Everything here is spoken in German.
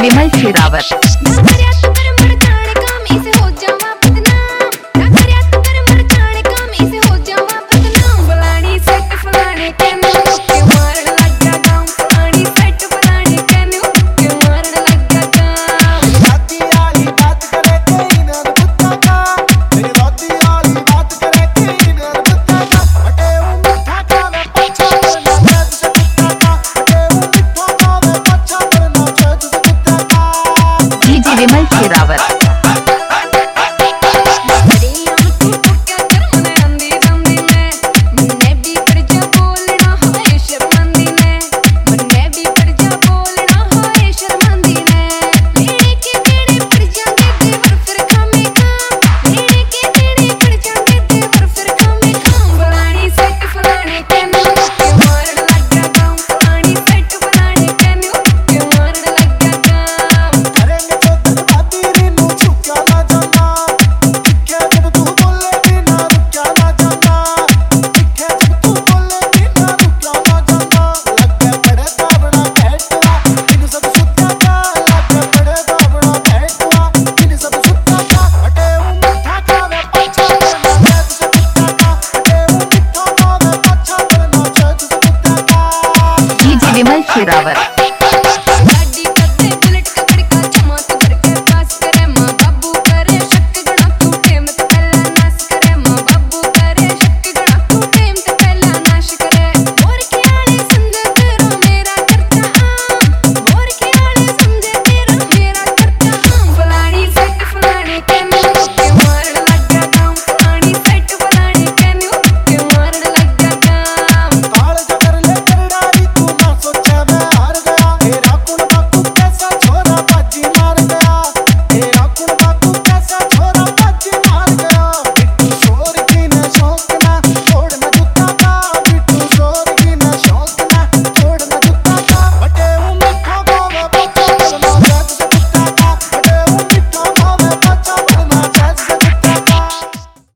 Vimal Sherawat She love it.